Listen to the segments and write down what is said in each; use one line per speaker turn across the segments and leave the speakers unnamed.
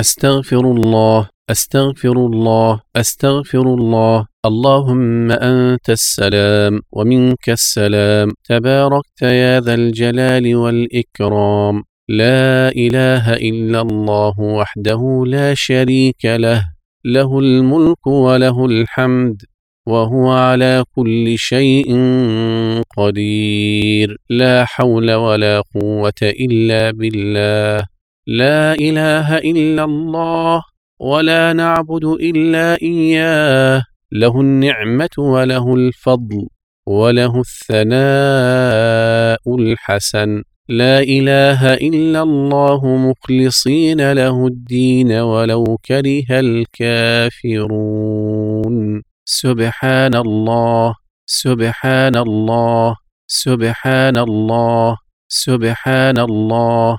أستغفر الله أستغفر الله أستغفر الله. اللهم أنت السلام ومنك السلام. تباركت يا ذا الجلال والإكرام. لا إله إلا الله وحده لا شريك له. له الملك وله الحمد وهو على كل شيء قدير. لا حول ولا قوة إلا بالله. لا إله إلا الله ولا نعبد إلا إياه له النعمة وله الفضل وله الثناء الحسن. لا إله إلا الله مخلصين له الدين ولو كره الكافرون. سبحان الله سبحان الله سبحان الله سبحان الله.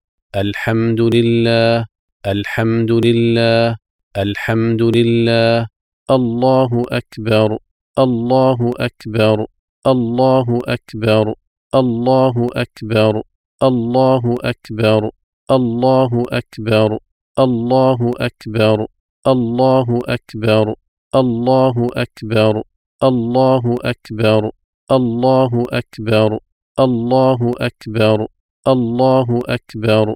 الحمد لله الحمد لله الحمد لله الله أكبر الله أكبر الله أكبر الله أكبر الله أكبر الله أكبر الله أكبر الله أكبر الله أكبر الله أكبر الله أكبر الله أكبر الله أكبر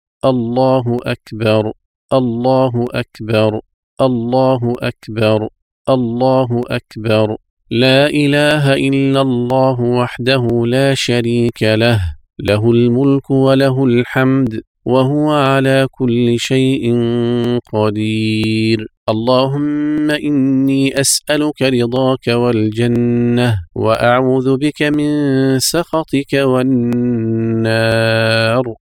الله أكبر الله أكبر الله أكبر الله أكبر. لا إله إلا الله وحده لا شريك له له الملك وله الحمد وهو على كل شيء قدير. اللهم إني أسألك رضاك والجنة وأعوذ بك من سخطك والنار.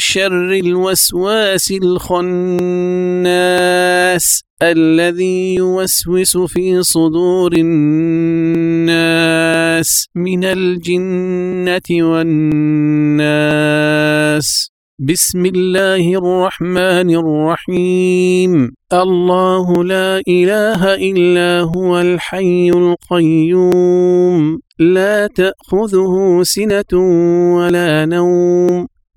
شر الوسواس الخناس الذي يوسوس في صدور الناس من الجنة والناس. بسم الله الرحمن الرحيم. الله لا إله إلا هو الحي القيوم. لا تأخذه سنة ولا نوم.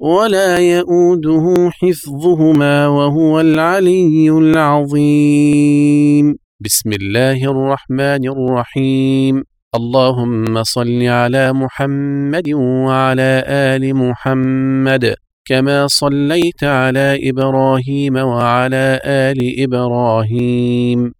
ولا يؤوده حفظهما وهو العلي العظيم. بسم الله الرحمن الرحيم. اللهم صل على محمد وعلى آل محمد كما صليت على إبراهيم وعلى آل إبراهيم.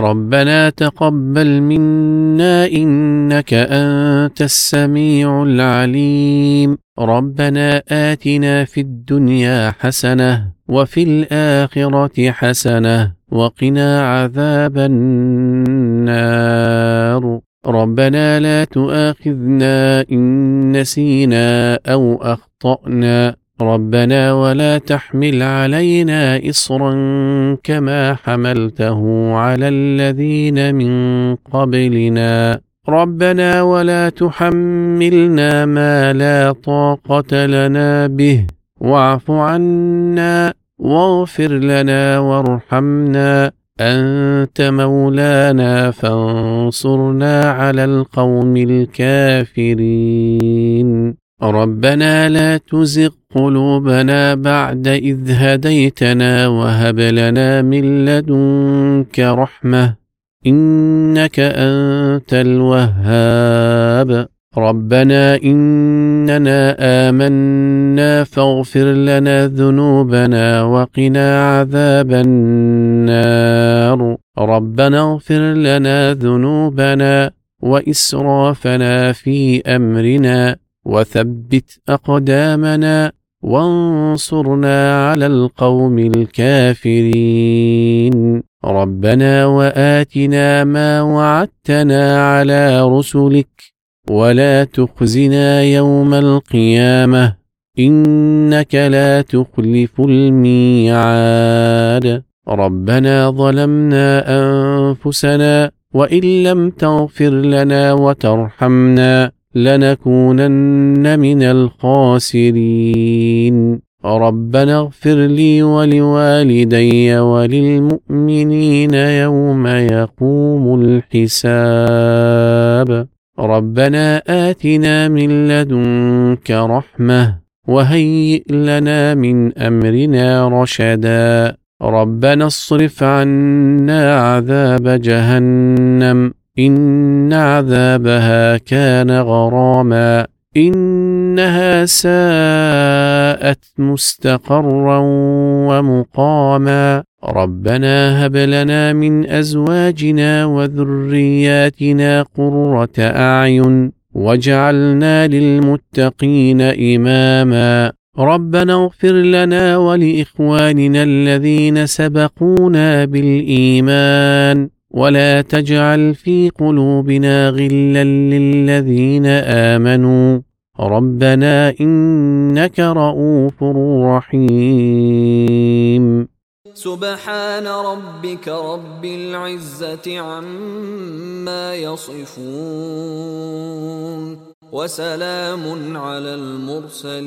ربنا تقبل منا إنك أنت السميع العليم. ربنا آتنا في الدنيا حسنة وفي الآخرة حسنة وقنا عذاب النار. ربنا لا تؤاخذنا إن نسينا أو أخطأنا. ربنا ولا تحمل علينا إصرا كما حملته على الذين من قبلنا. ربنا ولا تحملنا ما لا طاقة لنا به. واعف عنا واغفر لنا وارحمنا. أنت مولانا فانصرنا على القوم الكافرين. ربنا لا تزغ قلوبنا بعد إذ هديتنا وهب لنا من لدنك رحمة إنك أنت الوهاب. ربنا إننا آمنا فاغفر لنا ذنوبنا وقنا عذاب النار. ربنا اغفر لنا ذنوبنا وإسرافنا في أمرنا وثبت أقدامنا وانصرنا على القوم الكافرين. ربنا وآتنا ما وعدتنا على رسلك. ولا تخزنا يوم القيامة. إنك لا تخلف الميعاد. ربنا ظلمنا أنفسنا وإن لم تغفر لنا وترحمنا. لنكونن من الخاسرين. ربنا اغفر لي ولوالدي وللمؤمنين يوم يقوم الحساب. ربنا آتنا من لدنك رحمة وهيئ لنا من أمرنا رشدا. ربنا اصرف عنا عذاب جهنم. إن عذابها كان غراما إنها ساءت مستقرا ومقاما ربنا هب لنا من أزواجنا وذرياتنا قرة أعين واجعلنا للمتقين إماما ربنا اغفر لنا ولإخواننا الذين سبقونا بالإيمان ولا تجعل في قلوبنا غلا للذين آمنوا. ربنا إنك رؤوف رحيم.
سبحان ربك رب العزة عما يصفون. وسلام على المرسلين.